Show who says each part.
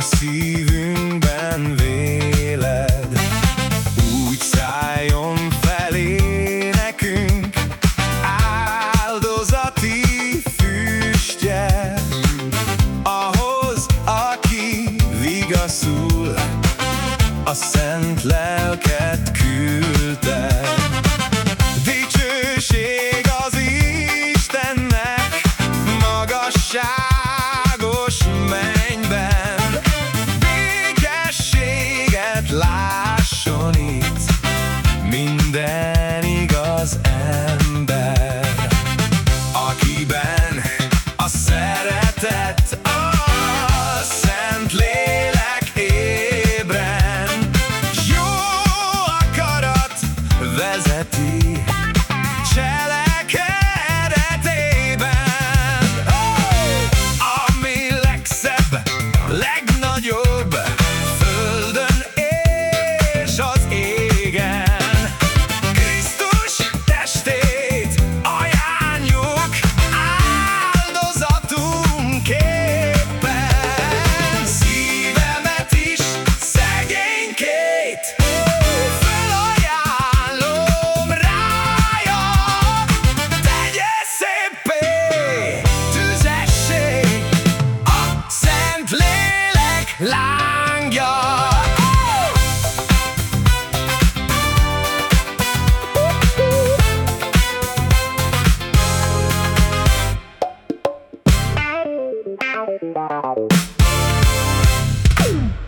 Speaker 1: a szívünkben véled. Úgy szálljon felé nekünk Áldozati füstje Ahhoz, aki vigaszul A szent lelket vezeti cselekedetében Ami legszebb, legnagyobb lang giờ
Speaker 2: Boom.